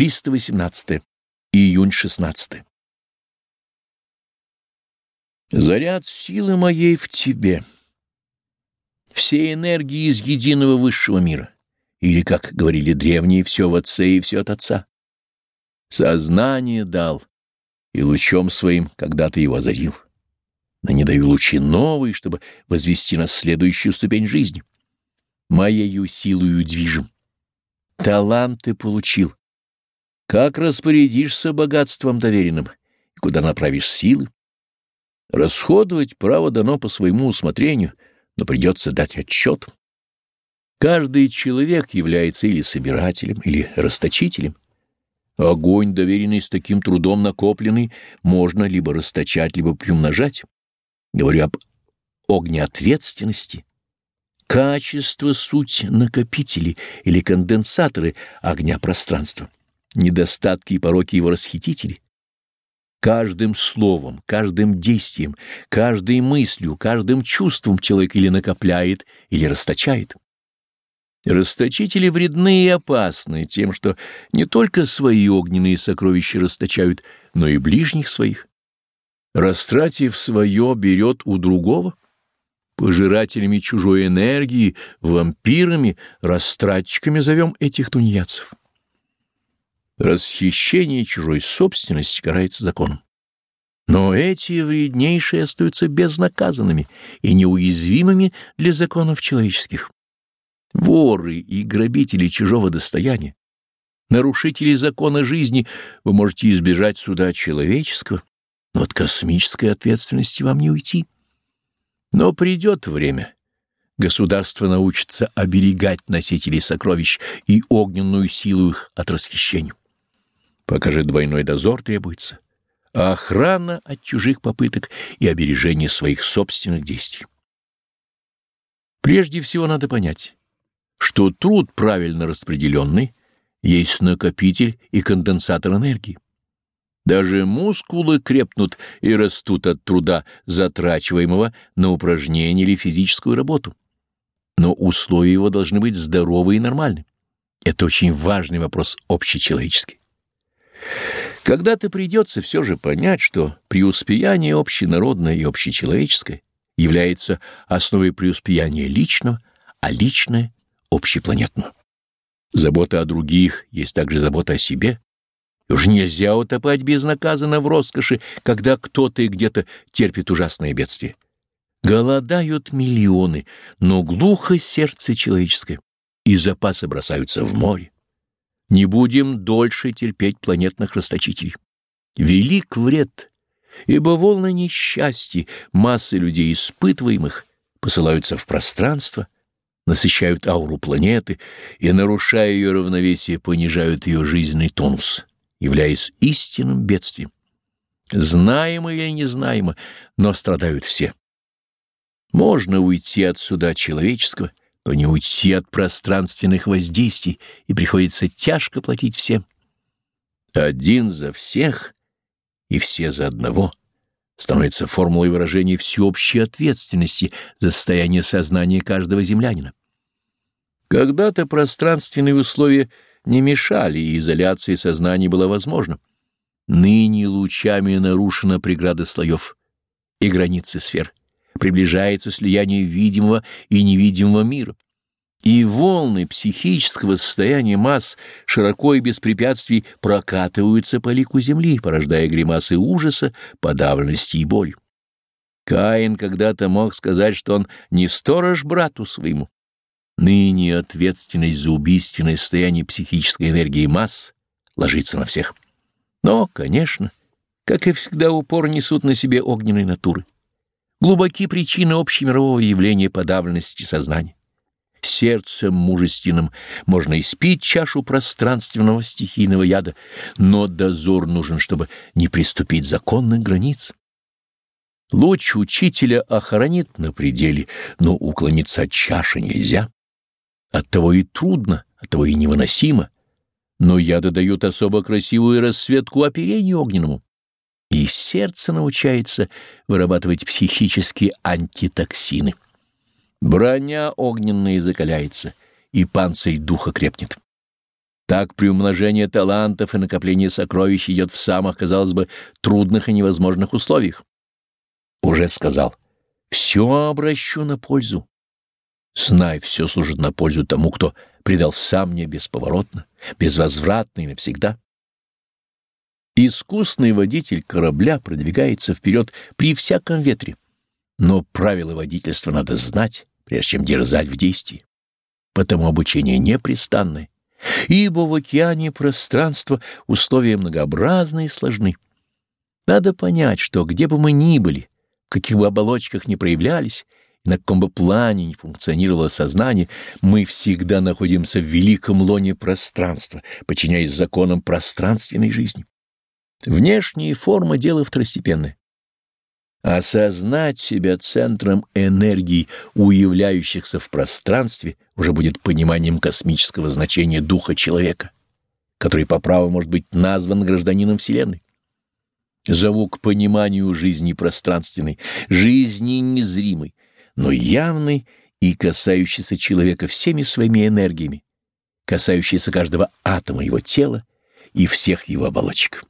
318. Июнь 16. Заряд силы моей в тебе. Все энергии из единого высшего мира. Или, как говорили древние, все в Отце и все от Отца. Сознание дал, и лучом своим когда-то его озарил. Но не даю лучи новые, чтобы возвести нас в следующую ступень жизни. Моею силою движем. Таланты получил. Как распорядишься богатством доверенным, куда направишь силы? Расходовать право дано по своему усмотрению, но придется дать отчет. Каждый человек является или собирателем, или расточителем. Огонь, доверенный с таким трудом накопленный, можно либо расточать, либо приумножать. Говорю об огнеответственности. Качество — суть накопители или конденсаторы огня пространства. Недостатки и пороки его расхитители. Каждым словом, каждым действием, каждой мыслью, каждым чувством человек или накопляет, или расточает. Расточители вредны и опасны тем, что не только свои огненные сокровища расточают, но и ближних своих. Растратив свое, берет у другого. Пожирателями чужой энергии, вампирами, растратчиками зовем этих тунеядцев. Расхищение чужой собственности карается законом. Но эти вреднейшие остаются безнаказанными и неуязвимыми для законов человеческих. Воры и грабители чужого достояния, нарушители закона жизни, вы можете избежать суда человеческого, но от космической ответственности вам не уйти. Но придет время. Государство научится оберегать носителей сокровищ и огненную силу их от расхищения. Пока же двойной дозор требуется, а охрана от чужих попыток и обережение своих собственных действий. Прежде всего надо понять, что труд правильно распределенный есть накопитель и конденсатор энергии. Даже мускулы крепнут и растут от труда, затрачиваемого на упражнение или физическую работу. Но условия его должны быть здоровы и нормальны. Это очень важный вопрос общечеловеческий. Когда-то придется все же понять, что преуспеяние общенародное и общечеловеческое является основой преуспеяния личного, а личное — общепланетного. Забота о других есть также забота о себе. Уж нельзя утопать безнаказанно в роскоши, когда кто-то и где-то терпит ужасное бедствие. Голодают миллионы, но глухо сердце человеческое, и запасы бросаются в море. Не будем дольше терпеть планетных расточителей. Велик вред, ибо волны несчастья, массы людей испытываемых, посылаются в пространство, насыщают ауру планеты и, нарушая ее равновесие, понижают ее жизненный тонус, являясь истинным бедствием. Знаемо или незнаемо, но страдают все. Можно уйти от суда человеческого, то не уйти от пространственных воздействий, и приходится тяжко платить всем. Один за всех и все за одного становится формулой выражения всеобщей ответственности за состояние сознания каждого землянина. Когда-то пространственные условия не мешали, и изоляция сознания была возможна. Ныне лучами нарушена преграда слоев и границы сфер приближается слияние видимого и невидимого мира. И волны психического состояния масс широко и без препятствий прокатываются по лику земли, порождая гримасы ужаса, подавленности и боли. Каин когда-то мог сказать, что он не сторож брату своему. Ныне ответственность за убийственное состояние психической энергии масс ложится на всех. Но, конечно, как и всегда, упор несут на себе огненной натуры глубоки причины общемирового явления подавленности сознания. Сердцем мужественным можно испить чашу пространственного стихийного яда, но дозор нужен, чтобы не приступить законных границ. Луч учителя охранит на пределе, но уклониться от чаши нельзя. Оттого и трудно, оттого и невыносимо. Но яды дают особо красивую расцветку оперению огненному и сердце научается вырабатывать психические антитоксины. Броня огненная закаляется, и панцирь духа крепнет. Так приумножение талантов и накопление сокровищ идет в самых, казалось бы, трудных и невозможных условиях. Уже сказал, все обращу на пользу. Знай, все служит на пользу тому, кто предал сам мне бесповоротно, безвозвратно и навсегда. Искусный водитель корабля продвигается вперед при всяком ветре, но правила водительства надо знать, прежде чем дерзать в действии. Потому обучение непрестанное, ибо в океане пространства условия многообразны и сложны. Надо понять, что где бы мы ни были, в каких бы оболочках ни проявлялись, и на каком бы плане ни функционировало сознание, мы всегда находимся в великом лоне пространства, подчиняясь законам пространственной жизни. Внешняя форма — дело второстепенное. Осознать себя центром энергии, уявляющихся в пространстве, уже будет пониманием космического значения духа человека, который по праву может быть назван гражданином Вселенной. Зову к пониманию жизни пространственной, жизни незримой, но явной и касающейся человека всеми своими энергиями, касающейся каждого атома его тела и всех его оболочек.